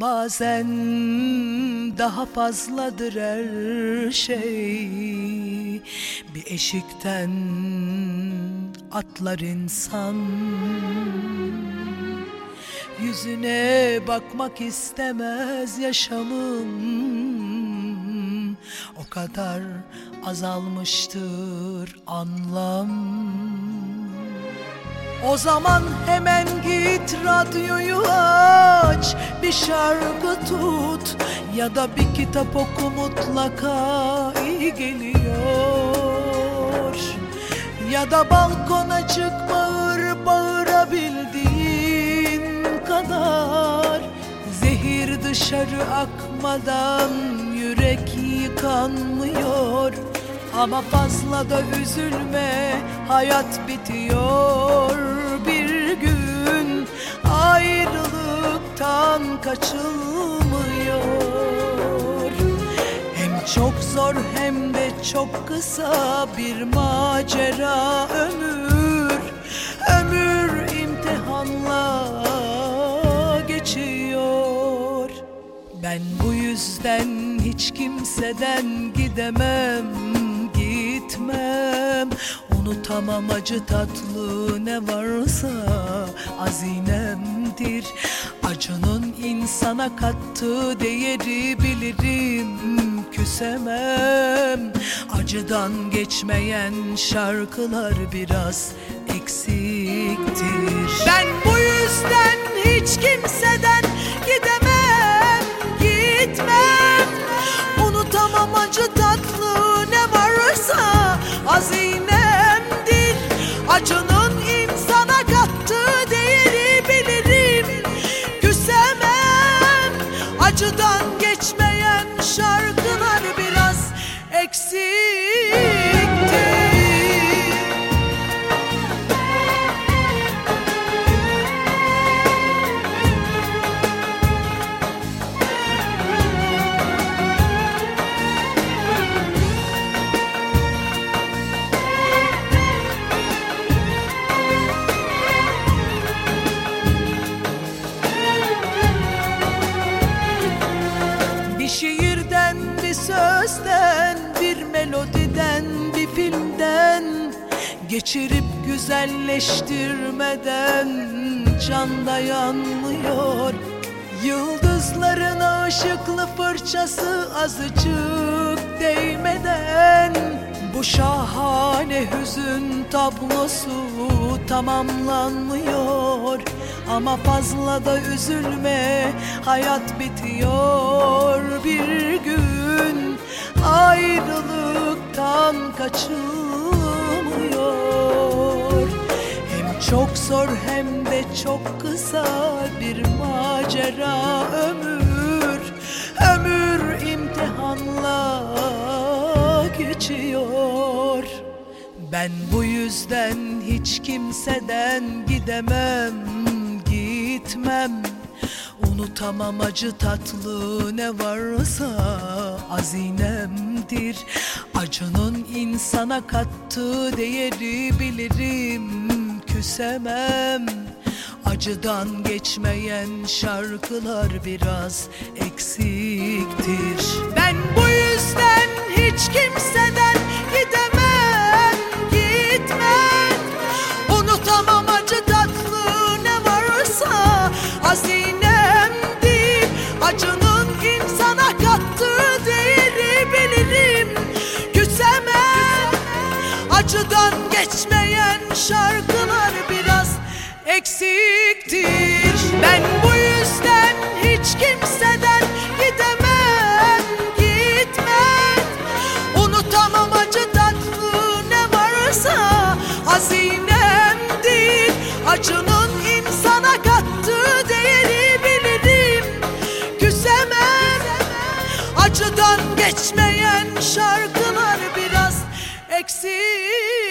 Bazen daha fazladır her şey. Bir eşikten atlar insan. Yüzüne bakmak istemez yaşamım. O kadar azalmıştır anlam o zaman hemen git radyoyu aç Bir şarkı tut ya da bir kitap oku mutlaka iyi geliyor. Ya da balkona çık bağır bağırabildiğin kadar. Zehir dışarı akmadan yürek yıkanmıyor. Ama fazla da üzülme hayat bitiyor gün Ayrılıktan kaçılmıyor. Hem çok zor hem de çok kısa bir macera. Ömür Ömür imtihanla geçiyor. Ben bu yüzden hiç kimseden gidemem gitmem. Unutamam acı tatlı ne varsa azinemdir Acının insana kattığı değeri bilirim küsemem. Acıdan geçmeyen şarkılar biraz eksiktir. Ben bu yüzden hiç kimseden şiirden, bir sözden, bir melodiden, bir filmden Geçirip güzelleştirmeden can dayanmıyor Yıldızların ışıklı fırçası azıcık değmeden Bu şahane hüzün tablosu tamamlanmıyor. Ama fazla da üzülme hayat bitiyor bir gün. Ayrılıktan kaçılmıyor Hem çok zor hem de çok kısa bir macera ömür Ben bu yüzden hiç kimseden gidemem, gitmem. Unutamam acı tatlı ne varsa azinemdir. Acının insana kattığı değeri bilirim küsemem. Acıdan geçmeyen şarkılar biraz eksiktir. Ben bu şarkılar biraz eksiktir. Ben bu yüzden hiç kimseden gidemem gitmem. Unutamam acı tatlı ne varsa hazinemdir Acının insana kattığı değeri bilirim. Küsemem. Acıdan geçmeyen şarkılar biraz eksik